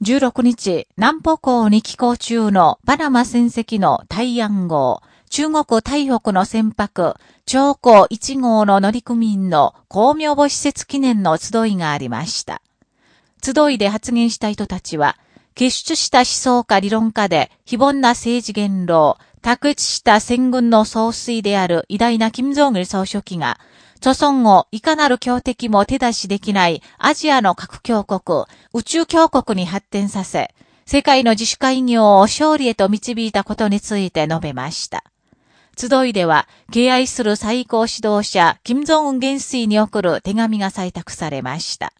16日、南北港に寄港中のパナマ船籍の大安号、中国台北の船舶、長江1号の乗組員の公明母施設記念の集いがありました。集いで発言した人たちは、結出した思想家理論家で非凡な政治言論、卓越した戦軍の総帥である偉大な金正恩総書記が、著村をいかなる強敵も手出しできないアジアの核強国、宇宙強国に発展させ、世界の自主会業を勝利へと導いたことについて述べました。集いでは、敬愛する最高指導者、金正恩元帥に送る手紙が採択されました。